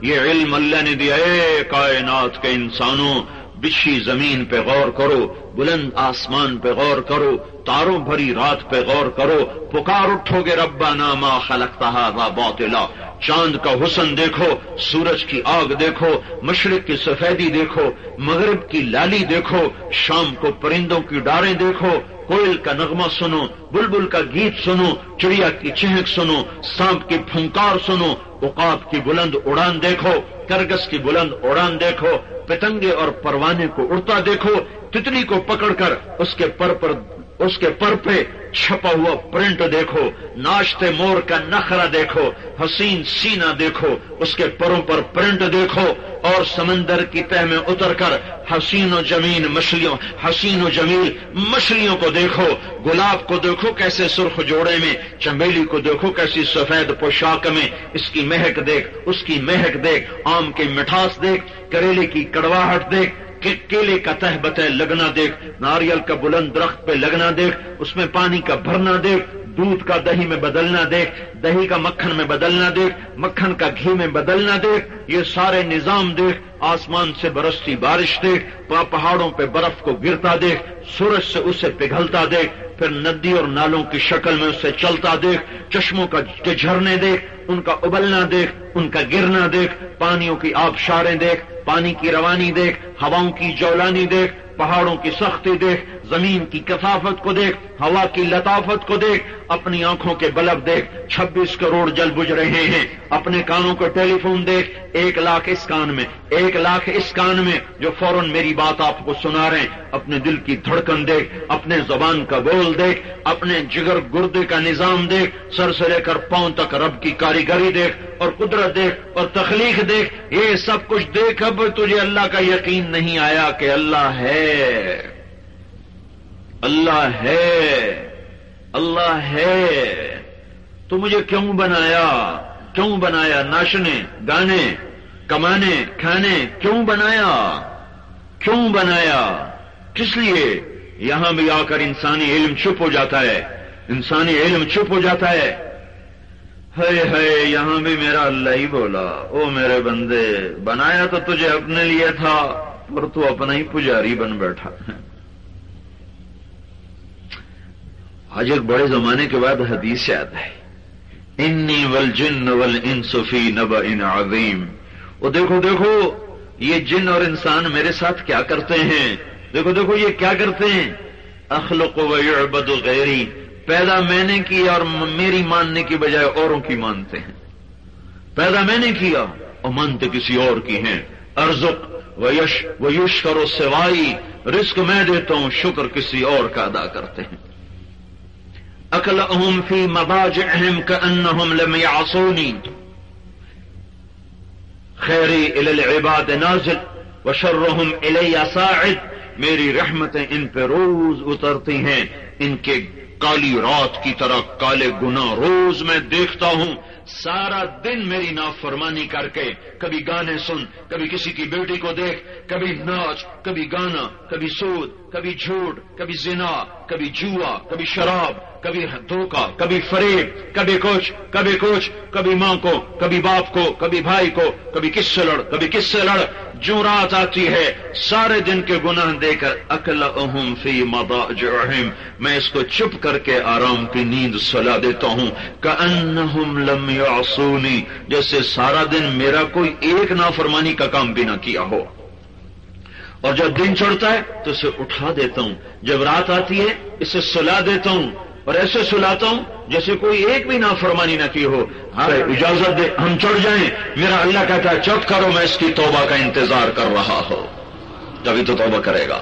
Speaker 1: یہ علم اللہ نے دیا، اے کائنات کے انسانوں بچھی زمین پہ غور کرو، بلند آسمان پہ غور کرو، تاروں بھری رات پہ غور کرو، پکار اٹھو گے ربا ناما خلقتا باطلا۔ چاند کا حسن دیکھو، سورج کی آگ دیکھو، مشرق کی سفیدی دیکھو، مغرب کی لالی دیکھو، شام کو پرندوں کی ڈاریں دیکھو، کوئل کا نغمہ سنو، بلبل کا گیت سنو، چڑیا کی چہک سنو، سانپ کی پھنکار سنو اقاب کی بلند اڑان دیکھو، کرگس کی بلند اڑان دیکھو پتنگے اور پروانے کو اڑتا دیکھو تتلی کو پکڑ کر اس کے پر پر اس کے پر پہ چھپا ہوا پرنٹ دیکھو، ناشتے مور کا نخرا دیکھو، حسین سینا دیکھو، اس کے پروں پر پرنٹ دیکھو اور سمندر کی تہ میں اتر کر حسین و جمین مچھلیوں، حسین و جمیل مچھلیوں کو دیکھو، گلاب کو دیکھو کیسے سرخ جوڑے میں، چمیلی کو دیکھو کیسی سفید پوشاک میں، اس کی مہک دیکھ، اس کی مہک دیکھ، آم کی مٹھاس دیکھ، کریلے کی کڑواہٹ دیکھ کیلے کا تہ بتہ لگنا دیکھ، ناریل کا بلند درخت پہ لگنا دیکھ، اس میں پانی کا بھرنا دیکھ، دودھ کا دہی میں بدلنا دیکھ، دہی کا مکھن میں بدلنا دیکھ، مکھن کا گھی میں بدلنا دیکھ، یہ سارے نظام دیکھ، آسمان سے برستی بارش دیکھ پہاڑوں پہ برف کو گرتا دیکھ، سورج سے اسے پگھلتا دیکھ، پھر ندی اور نالوں کی شکل میں اسے چلتا دیکھ، چشموں کا جھرنے دیکھ، ان کا ابلنا دیکھ، ان کا گرنا دیکھ، پانیوں کی آبشاریں دیکھ پانی کی روانی دیکھ، ہواؤں کی جولانی دیکھ، پہاڑوں کی سختی دیکھ، زمین کی کثافت کو دیکھ، ہوا کی لطافت کو دیکھ اپنی آنکھوں کے بلب دیکھ چھبیس کروڑ جل بج رہے ہیں۔ اپنے کانوں کو ٹیلی فون دیکھ، ایک لاکھ اس کان میں، ایک لاکھ اس کان میں، جو فوراً میری بات آپ کو سنا رہے ہیں۔ اپنے دل کی دھڑکن دیکھ، اپنے زبان کا بول دیکھ، اپنے جگر گردے کا نظام دیکھ سر سے لے کر پاؤں تک رب کی کاریگری دیکھ، اور قدرت دیکھ، اور تخلیق دیکھ۔ یہ سب کچھ دیکھ، اب تجھے اللہ کا یقین نہیں آیا کہ اللہ ہے۔ اللہ ہے۔ اللہ ہے۔ تو مجھے کیوں بنایا؟ کیوں بنایا ناچنے گانے، کمانے، کھانے؟ کیوں بنایا؟ کیوں بنایا؟ کس لیے؟ یہاں بھی آ کر انسانی علم چپ ہو جاتا ہے۔ انسانی علم چپ ہو جاتا ہے۔ ہے ہے یہاں بھی میرا اللہ ہی بولا۔ او میرے بندے، بنایا تو تجھے اپنے لیے تھا، پر تو اپنا ہی پجاری بن بیٹھا۔ آج ایک بڑے زمانے کے بعد حدیث یاد ہے۔ انی ول جن ول ان صفی نب ان عظیم وہ دیکھو دیکھو، یہ جن اور انسان میرے ساتھ کیا کرتے ہیں؟ دیکھو دیکھو، یہ کیا کرتے ہیں؟ اخلق و یعبد غیری پیدا میں نے کی اور میری ماننے کی بجائے اوروں کی مانتے ہیں۔ پیدا میں نے کیا اور مانتے کسی اور کی ہیں۔ ارزق و یش و کرو سوائی رزق میں دیتا ہوں، شکر کسی اور کا ادا کرتے ہیں۔ اکل فی مباج اہم لم آسونی خیری العباد نازل و شرحم الیہ ساعد میری رحمتیں ان پہ روز اترتی ہیں. ان کے کالی رات کی طرح کالے گنا روز میں دیکھتا ہوں. سارا دن میری نافرمانی کر کے. کبھی گانے سن، کبھی کسی کی بیٹی کو دیکھ، کبھی ناچ، کبھی گانا، کبھی سود، کبھی جھوٹ، کبھی زنا، کبھی جوا، کبھی شراب کبھی دھوکا کبھی فریب، کبھی کچھ کبھی کچھ، کبھی ماں کو، کبھی باپ کو، کبھی بھائی کو، کبھی کس سے لڑ، کبھی کس سے لڑ، جو رات آتی ہے، سارے دن کے گناہ دے کر اکل اہم فی مدا میں اس کو چپ کر کے آرام کی نیند سلا دیتا ہوں۔ کہ لم یعصونی۔ جیسے سارا دن میرا کوئی ایک نافرمانی کا کام بھی نہ کیا ہو۔ اور جب دن چڑھتا ہے، تو اسے اٹھا دیتا ہوں۔ جب رات آتی ہے، اسے سلا دیتا ہوں۔ اور ایسے سلاتا ہوں جیسے کوئی ایک بھی نافرمانی نہ کی ہو۔ ہر اجازت دے، ہم چڑھ جائیں۔ میرا اللہ کہتا ہے، چپ کرو، میں اس کی توبہ کا انتظار کر رہا ہوں۔ کبھی تو توبہ کرے گا،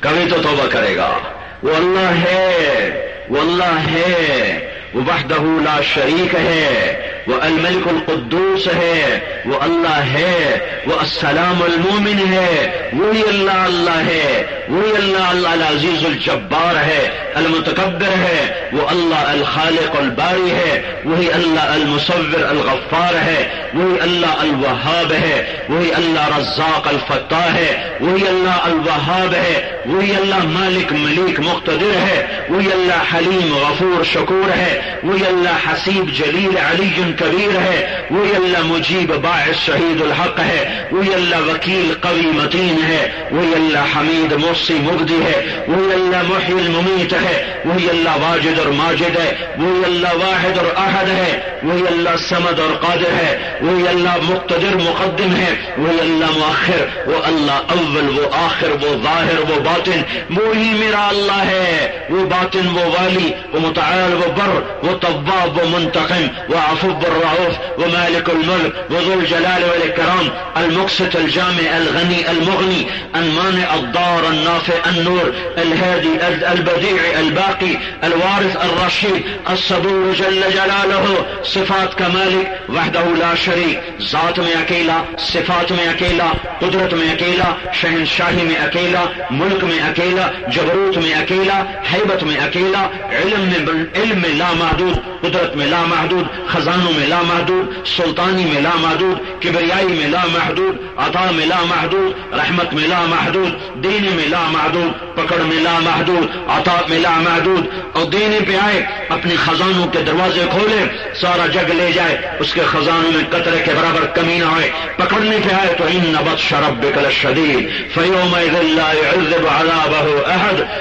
Speaker 1: کبھی تو توبہ کرے گا۔ وہ اللہ ہے، وہ اللہ ہے۔ وہ وحدہ لا شریک ہے، وہ الملک القدوس ہے، وہ اللہ ہے، وہ السلام المومن ہے، وہی اللہ اللہ ہے، وہی اللہ اللہ العزیز الجبار ہے، المتکبر ہے، وہ اللہ الخالق الباری ہے، وہی اللہ المصور الغفار ہے، وہی اللہ الوہاب ہے، وہی اللہ رزاق الفتاح ہے، وہی اللہ الوہاب ہے، وہی اللہ مالک ملیک مقتدر ہے، وہی اللہ حلیم غفور شکور ہے وہی اللہ حسیب جلیل علی کبیر ہے وہی اللہ مجیب باعث شہید الحق ہے وہی اللہ وکیل قوی متین ہے وہی اللہ حمید موسی مبدی ہے وہی اللہ محیل ممیت ہے وہی اللہ واجد اور ماجد ہے وہی اللہ واحد اور احد ہے وہی اللہ سمد اور قادر ہے وہی اللہ مقتدر مقدم ہے وہی اللہ مؤخر وہ اللہ اول وہ آخر وہ ظاہر وہ باطن وہی میرا اللہ ہے وہ باطن وہ والی وہ متعال وہ بر وہ طباب وہ منتقم وہ افب الرعوف وہ مالک الملک وہ ذو الجلال والاکرام المقسط الجامع الغنی المغنی المان الدار النافع النور الهادي البديع الباقي الوارث الرشيد الصبور جل جلاله صفات کا مالک وحدہ لا شریک ذات میں اکیلا صفات میں اکیلا قدرت میں اکیلا شہنشاہی میں اکیلا ملک میں اکیلا جبروت میں اکیلا حیبت میں اکیلا علم میں علم میں لامحدود، قدرت میں لامحدود، خزانوں میں لامحدود، سلطانی میں لامحدود، کبریائی میں لامحدود، عطا میں لامحدود، رحمت میں لامحدود، دین میں لامحدود، پکڑ میں لامحدود، عطا میں لامحدود، اور دینے پہ آئے، اپنے خزانوں کے دروازے کھولے، سارا جگ لے جائے، اس کے خزانوں میں قطرے کے برابر کمی نہ آئے، پکڑنے پہ آئے، تو ان نبت شرب بکل شدید فیوم احد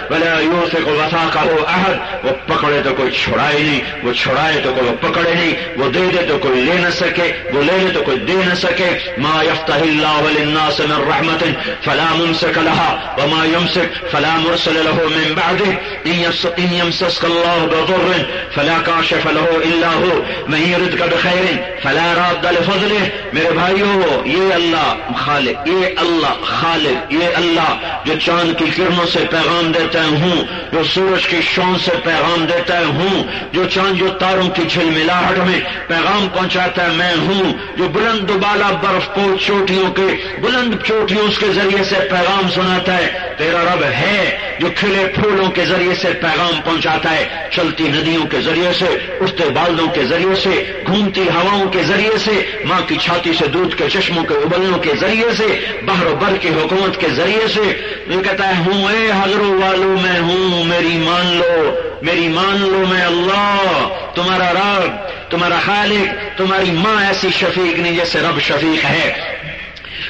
Speaker 1: بلا یوسف وفاقہ احد، وہ پکڑے تو کوئی چھڑائے نہیں، وہ چھڑائے تو کوئی پکڑے نہیں، وہ دے دے تو کوئی لے نہ سکے، وہ لے لے تو کوئی دے نہ سکے۔ ما يفتح الله للناس من رحمة فلا ممسك لها وما يمسك فلا مرسل له من بعده إن يمسسك الله بضر فلا كاشف له إلا هو۔ من يردك بخير فلا راد لفضله۔ میرے بھائیو، یہ اللہ خالق، یہ اللہ خالق، یہ اللہ جو چاند کی کرنوں سے پیغام دیتا ہوں، جو سورج کی شون سے پیغام دیتا ہوں، جو چاند جو تاروں کی جھل ملاہٹ میں پیغام پہنچاتا ہے، میں ہوں جو بلند بالا برف کو چوٹیوں کے، بلند چوٹیوں کے ذریعے سے پیغام سناتا ہے۔ تیرا رب ہے جو کھلے پھولوں کے ذریعے سے پیغام پہنچاتا ہے، چلتی ندیوں کے ذریعے سے، اٹھتے بالدوں کے ذریعے سے، گھومتی ہواؤں کے ذریعے سے، ماں کی چھاتی سے دودھ کے چشموں کے ابلوں کے ذریعے سے بہر و بر کی حکومت کے ذریعے سے۔ یہ کہتا ہے، ہوں اے حضرو والو، میں ہوں، میری مان لو، میری مان لو میں اللہ، تمہارا رب، تمہارا خالق، تمہاری ماں ایسی شفیق نہیں جیسے رب شفیق ہے۔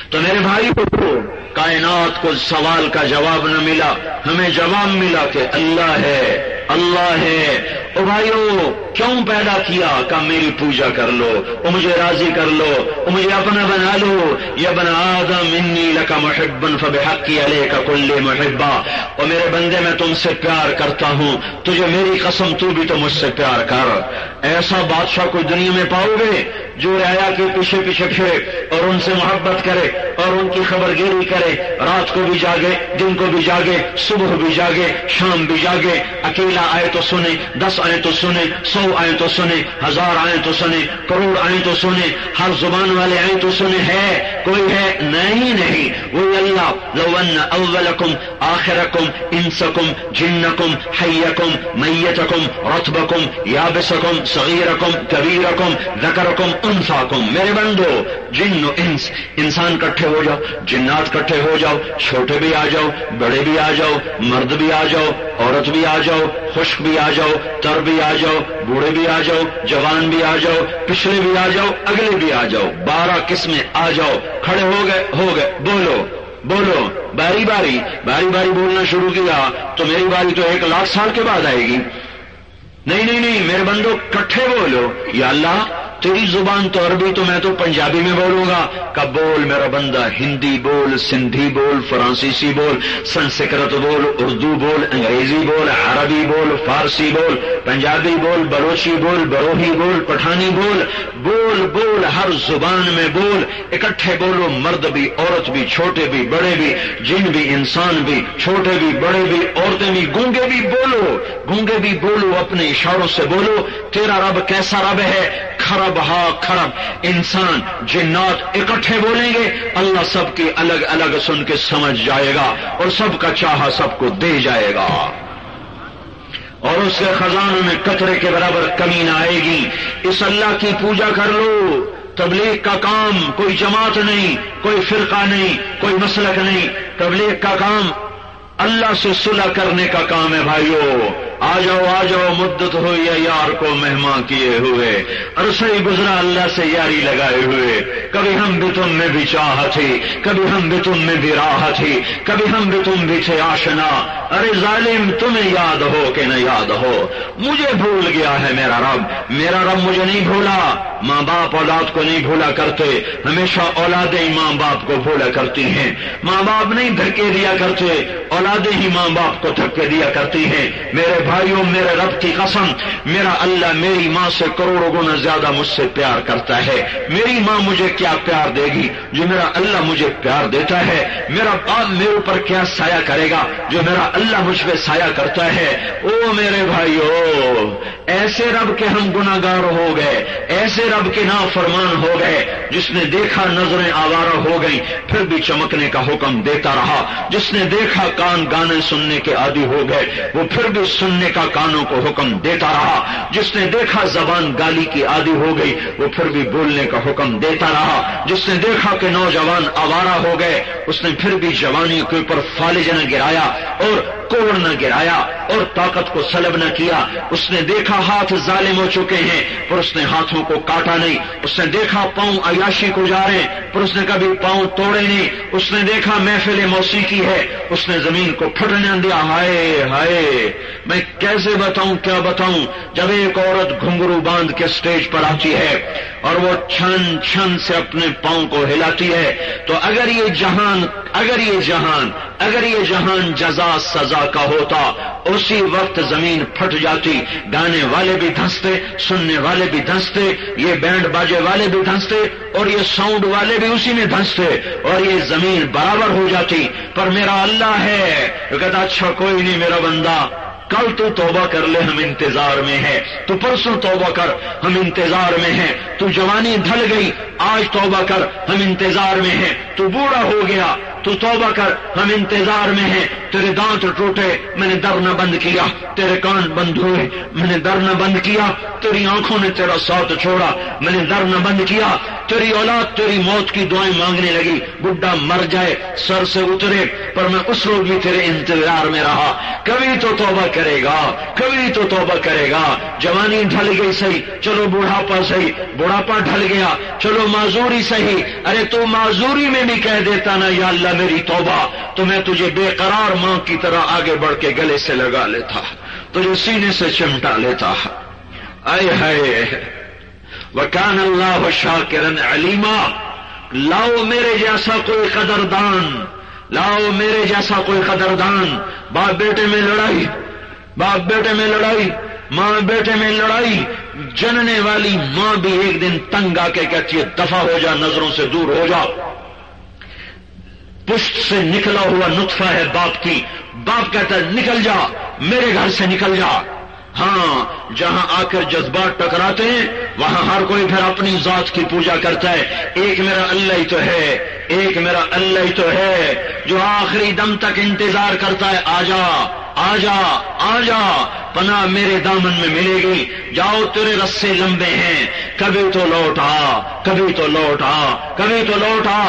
Speaker 1: تو میرے بھائی کو کائنات کو سوال کا جواب نہ ملا، ہمیں جواب ملا کہ اللہ ہے اللہ ہے او بھائیو، کیوں پیدا کیا؟ کہ میری پوجا کر لو، او مجھے راضی کر لو، او مجھے اپنا بنا لو۔ یا بنا آدم، انی لکا محبن فبحق کی علیہ کا کل محبا۔ اور میرے بندے، میں تم سے پیار کرتا ہوں۔ تجھے میری قسم، تو بھی تو مجھ سے پیار کر۔ ایسا بادشاہ کوئی دنیا میں پاؤ گے جو ریا کے پیچھے پیچھے پھرے اور ان سے محبت کرے اور ان کی خبر گیری کرے۔ رات کو بھی جاگے، دن کو بھی جاگے، صبح بھی جاگے، شام بھی جاگے۔ اکیلا آئے تو سنے، دس آئے تو سنے، سو آئے تو سنے، ہزار آئے تو سنے، کروڑ آئے تو سنے، ہر زبان والے آئے تو سنے، ہے، کوئی ہے؟ نہیں نہیں۔ وہ اللہ لون اولکم آخرکم انسکم جنکم حیکم میتکم رتبکم یابسکم صغیرکم کبیرکم ذکرکم انساکم میرے بندو، جن و انس، انسان کٹھے ہو جاؤ، جنات کٹھے ہو جاؤ، چھوٹے بھی آ جاؤ، بڑے بھی آ جاؤ، مرد بھی آ جاؤ، عورت بھی آ جاؤ، خشک بھی آ جاؤ تر بھی آ جاؤ، بوڑھے بھی آ جاؤ، جوان بھی آ جاؤ، پچھلے بھی آ جاؤ، اگلے بھی آ جاؤ، بارہ قسمیں آ جاؤ، کھڑے ہو گئے ہو گئے، بولو بولو، باری باری باری باری بولنا شروع کیا، تو میری باری تو ایک لاکھ سال کے بعد آئے گی۔ نہیں نہیں نہیں، میرے بندو، کٹھے بولو، یا اللہ تیری زبان تو عربی تو میں تو پنجابی میں بولوں گا۔ کب بول میرا بندہ؟ ہندی بول، سندھی بول، فرانسیسی بول، سنسکرت بول، اردو بول، انگریزی بول، عربی بول، فارسی بول، پنجابی بول، بلوچی بول، بروہی بول، پٹھانی بول۔ بول بول، ہر زبان میں بول۔ اکٹھے بولو، مرد بھی، عورت بھی، چھوٹے بھی، بڑے بھی، جن بھی، انسان بھی، چھوٹے بھی، بڑے بھی، عورتیں بھی، گونگے بھی بولو۔ گونگے بھی بولو، اپنے اشاروں سے بولو۔ تیرا رب کیسا رب ہے؟ خرب ہا خرب انسان جنات اکٹھے بولیں گے، اللہ سب کی الگ الگ سن کے سمجھ جائے گا اور سب کا چاہا سب کو دے جائے گا۔ اور اس کے خزانوں میں قطرے کے برابر کمی نہ آئے گی۔ اس اللہ کی پوجا کر لو۔ تبلیغ کا کام کوئی جماعت نہیں، کوئی فرقہ نہیں، کوئی مسلک نہیں۔ تبلیغ کا کام اللہ سے صلح کرنے کا کام ہے بھائیو۔ آ جاؤ آ جاؤ، مدت ہو یا یار کو مہمان کیے ہوئے۔ عرصہ ہی گزرا اللہ سے یاری لگائے ہوئے۔ کبھی ہم بھی تم میں بھی چاہ تھی کبھی ہم بھی تم میں بھی راہ تھی کبھی ہم بھی تم بھی تھے آشنا۔ ارے ظالم، تمہیں یاد ہو کہ نہ یاد ہو۔ مجھے بھول گیا ہے میرا رب۔ میرا رب مجھے نہیں بھولا۔ ماں باپ اولاد کو نہیں بھولا کرتے۔ ہمیشہ اولادیں ماں باپ کو بھولا کرتی ہیں۔ ماں باپ نہیں دھکے دیا کرتے۔ اولاد اولادیں ہی ماں باپ کو دھکے دیا کرتی ہیں۔ میرے بھائیوں، میرے رب کی قسم، میرا اللہ میری ماں سے کروڑوں گنا زیادہ مجھ سے پیار کرتا ہے۔ میری ماں مجھے کیا پیار دے گی؟ جو میرا اللہ مجھے پیار دیتا ہے۔ میرا باپ میرے اوپر کیا سایہ کرے گا؟ جو میرا اللہ مجھ پہ سایہ کرتا ہے۔ او میرے بھائیو، ایسے رب کے ہم گناگار ہو گئے۔ ایسے رب کے نافرمان فرمان ہو گئے۔ جس نے دیکھا نظریں آوارہ ہو گئی پھر بھی چمکنے کا حکم دیتا رہا۔ جس نے دیکھا کان گانے سننے کے عادی ہو گئے۔ وہ پھر بھی سننے کا کانوں کو حکم دیتا رہا۔ جس نے دیکھا زبان گالی کی عادی ہو گئی، وہ پھر بھی بولنے کا حکم دیتا رہا۔ جس نے دیکھا کہ نوجوان آوارہ ہو گئے، اس نے پھر بھی جوانی کے اوپر فالج گرایا اور کوڑ نہ گرایا اور طاقت کو سلب نہ کیا۔ اس نے دیکھا ہاتھ ظالم ہو چکے ہیں، پر اس نے ہاتھوں کو کاٹا نہیں۔ اس نے دیکھا پاؤں عیاشی کو جا رہے پر اس نے کبھی پاؤں توڑے نہیں۔ اس نے دیکھا محفل موسیقی ہے، اس نے زمین کو پھٹنے دیا۔ ہائے ہائے، میں کیسے بتاؤں، کیا بتاؤں؟ جب ایک عورت گھنگرو باندھ کے سٹیج پر آتی ہے اور وہ چھن چھن سے اپنے پاؤں کو ہلاتی ہے، تو اگر یہ جہان، اگر یہ جہان، اگر یہ جہان جزا سزا کا ہوتا، اسی وقت زمین پھٹ جاتی، گانے والے بھی دھنستے، سننے والے بھی دھنستے، یہ بینڈ باجے والے بھی دھنستے، اور یہ ساؤنڈ والے بھی اسی میں دھنستے، اور یہ زمین برابر ہو جاتی، پر میرا اللہ ہے، کہتا اچھا کوئی نہیں میرا بندہ، کل تو توبہ کر لے، ہم انتظار میں ہے تو پرسوں توبہ کر، ہم انتظار میں ہیں، تو جوانی ڈھل گئی، آج توبہ کر، ہم انتظار میں ہیں، تو بوڑھا ہو گیا تو توبہ کر، ہم انتظار میں ہیں۔ تیرے دانت ٹوٹے، میں نے در نہ بند کیا۔ تیرے کان بند ہوئے، میں نے در نہ بند کیا۔ تیری آنکھوں نے تیرا ساتھ چھوڑا، میں نے در نہ بند کیا۔ تیری اولاد تیری موت کی دعائیں مانگنے لگی، بڈھا مر جائے، سر سے اترے، پر میں اس روز بھی تیرے انتظار میں رہا۔ کبھی تو توبہ کرے گا، کبھی تو توبہ کرے گا۔ جوانی ڈھل گئی صحیح، چلو بڑھاپا صحیح، بڑھاپا ڈھل گیا، چلو معذوری صحیح۔ ارے تو معذوری میں بھی کہہ دیتا نا، یا اللہ میری توبہ، تو میں تجھے بے قرار ماں کی طرح آگے بڑھ کے گلے سے لگا لیتا، تجھے سینے سے چمٹا لیتا۔ آئے ہائے۔ وکان اللہ شاہ کرن علیما، لاؤ میرے جیسا کوئی قدردان، لاؤ میرے جیسا کوئی قدردان، باپ بیٹے میں لڑائی، باپ بیٹے میں لڑائی، ماں بیٹے میں لڑائی، جننے والی ماں بھی ایک دن تنگ آ کے کہتی ہے دفاع ہو جا، نظروں سے دور ہو جا۔ پشت سے نکلا ہوا نطفہ ہے باپ کی، باپ کہتا ہے، نکل جا، میرے گھر سے نکل جا۔ ہاں جہاں آ کر جذبات ٹکراتے ہیں، وہاں ہر کوئی پھر اپنی ذات کی پوجا کرتا ہے۔ ایک میرا اللہ ہی تو ہے، ایک میرا اللہ ہی تو ہے، جو آخری دم تک انتظار کرتا ہے، آ جا آ جا آ جا، پناہ میرے دامن میں ملے گی۔ جاؤ، تیرے رسے لمبے ہیں۔ کبھی تو لوٹ آ، کبھی تو لوٹ آ، کبھی تو لوٹ آ۔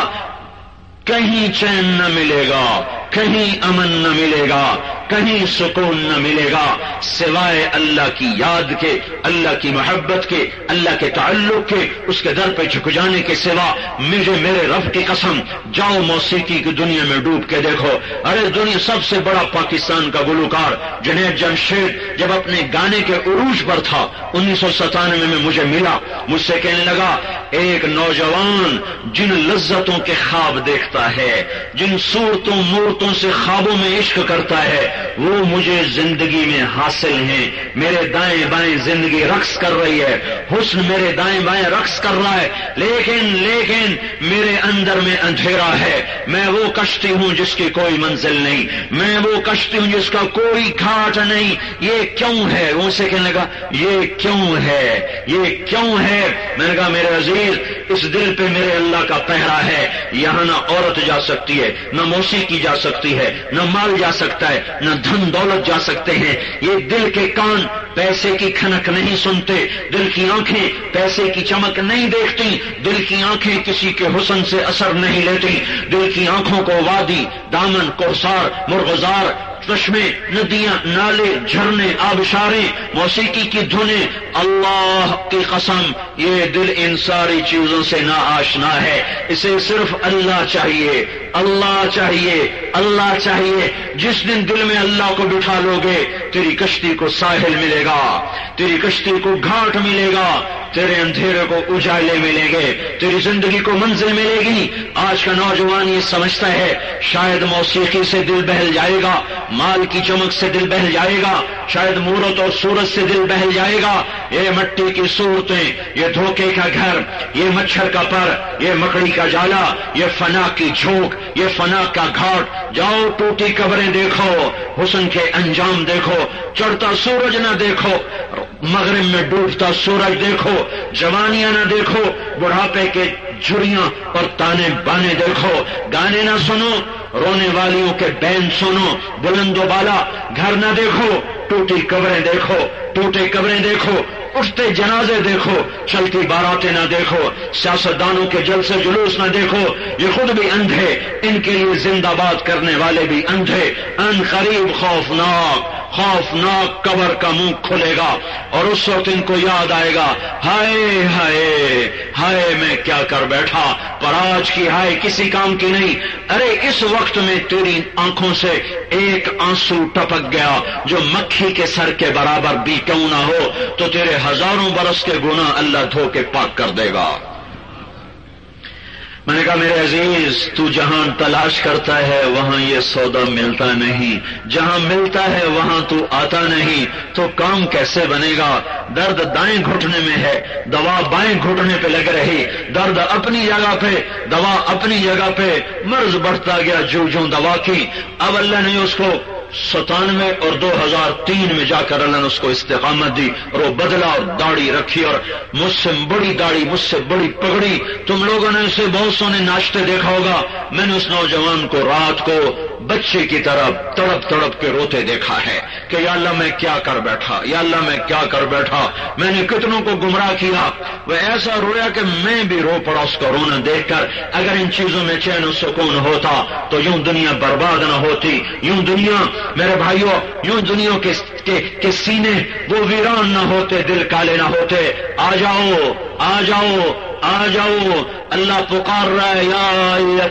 Speaker 1: کہیں چین نہ ملے گا، کہیں امن نہ ملے گا۔ کہیں سکون نہ ملے گا، سوائے اللہ کی یاد کے، اللہ کی محبت کے، اللہ کے تعلق کے، اس کے در پہ جھک جانے کے سوا مجھے میرے رب کی قسم، جاؤ موسیقی کی دنیا میں ڈوب کے دیکھو۔ ارے دنیا سب سے بڑا پاکستان کا گلوکار، جنید جمشید، جب اپنے گانے کے عروج پر تھا، انیس سو ستانوے میں مجھے ملا۔ مجھ سے کہنے لگا ایک نوجوان جن لذتوں کے خواب دیکھتا ہے، جن صورتوں، مورتوں سے خوابوں میں عشق کرتا ہے، وہ مجھے زندگی میں حاصل ہیں۔ میرے دائیں بائیں زندگی رقص کر رہی ہے۔ حسن میرے دائیں بائیں رقص کر رہا ہے۔ لیکن لیکن میرے اندر میں اندھیرا ہے۔ میں وہ کشتی ہوں جس کی کوئی منزل نہیں۔ میں وہ کشتی ہوں جس کا کوئی گھاٹ نہیں۔ یہ کیوں ہے؟ وہ کہنے لگا، یہ کیوں ہے؟ یہ کیوں ہے؟ میں نے کہا، میرے عزیز اس دل پہ میرے اللہ کا پہرا ہے۔ یہاں نہ عورت جا سکتی ہے، نہ موسیقی جا سکتی ہے، نہ مال جا سکتا ہے، نہ دھن دولت جا سکتے ہیں۔ یہ دل کے کان پیسے کی کھنک نہیں سنتے، دل کی آنکھیں پیسے کی چمک نہیں دیکھتی، دل کی آنکھیں کسی کے حسن سے اثر نہیں لیتی۔ دل کی آنکھوں کو وادی، دامن کوسار مرغزار چشمے، ندیاں، نالے، جھرنے، آبشاریں، موسیقی کی دھنیں، اللہ کی قسم، یہ دل ان ساری چیزوں سے نا آشنا ہے۔ اسے صرف اللہ چاہیے اللہ چاہیے اللہ چاہیے۔ جس دن دل میں اللہ کو بٹھا لو گے تیری کشتی کو ساحل ملے گا، تیری کشتی کو گھاٹ ملے گا، تیرے اندھیرے کو اجالے ملیں گے، تیری زندگی کو منزل ملے گی۔ آج کا نوجوان یہ سمجھتا ہے، شاید موسیقی سے دل بہل جائے گا، مال کی چمک سے دل بہل جائے گا، شاید مورت اور سورج سے دل بہل جائے گا۔ یہ مٹی کی صورتیں، یہ دھوکے کا گھر، یہ مچھر کا پر، یہ مکڑی کا جالا، یہ فنا کی جھونک، یہ فنا کا گھاٹ۔ جاؤ ٹوٹی قبریں دیکھو، حسن کے انجام دیکھو۔ چڑھتا سورج نہ دیکھو مغرب میں ڈوبتا سورج دیکھو جوانیاں نہ دیکھو بڑھاپے کے جھڑیاں اور تانے بانے دیکھو، گانے نہ سنو، رونے والیوں کے بین سنو، بلند و بالا، گھر نہ دیکھو، ٹوٹی قبریں دیکھو، ٹوٹے قبریں دیکھو، اٹھتے جنازے دیکھو، چلتی باراتیں نہ دیکھو، سیاستدانوں کے جل سے جلوس نہ دیکھو، یہ خود بھی اندھے ان کے لیے زندہ باد کرنے والے بھی اندھے ان قریب خوفناک خوفناک قبر کا منہ کھلے گا، اور اس وقت ان کو یاد آئے گا، ہائے ہائے ہائے میں کیا کر بیٹھا؟ پر آج کی ہائے کسی کام کی نہیں۔ ارے، اس وقت میں تیری آنکھوں سے ایک آنسو ٹپک گیا جو مکھی کے سر کے برابر بھی کیوں نہ ہو، تو تیرے ہزاروں برس کے گنا اللہ دھو کے پاک کر دے گا۔ میں نے کہا، میرے عزیز، تو جہاں تلاش کرتا ہے، وہاں یہ سودا ملتا نہیں۔ جہاں ملتا ہے، وہاں تو آتا نہیں۔ تو کام کیسے بنے گا؟ درد دائیں گھٹنے میں ہے، دوا بائیں گھٹنے پہ لگ رہی۔ درد اپنی جگہ پہ، دوا اپنی جگہ پہ۔ مرض بڑھتا گیا جو جو دوا کی۔ اب اللہ نے اس کو ستانوے اور دو ہزار تین میں جا کر اللہ نے اس کو استقامت دی اور وہ بدلا اور داڑھی رکھی اور مجھ سے بڑی داڑھی، مجھ سے بڑی پگڑی۔ تم لوگوں نے اسے بہت سونے ناشتے دیکھا ہوگا۔ میں نے اس نوجوان کو رات کو بچے کی طرح تڑپ تڑپ کے روتے دیکھا ہے کہ یا اللہ میں کیا کر بیٹھا، یا اللہ میں کیا کر بیٹھا؟ میں نے کتنوں کو گمراہ کیا۔ وہ ایسا رویا کہ میں بھی رو پڑا اس کو رونا دیکھ کر اگر ان چیزوں میں چین و سکون ہوتا تو یوں دنیا برباد نہ ہوتی۔ یوں دنیا، میرے بھائیوں یوں دنیا کے سینے وہ ویران نہ ہوتے، دل کالے نہ ہوتے۔ آ جاؤ آ جاؤ آ جاؤ۔ اللہ پکار رہا ہے، یا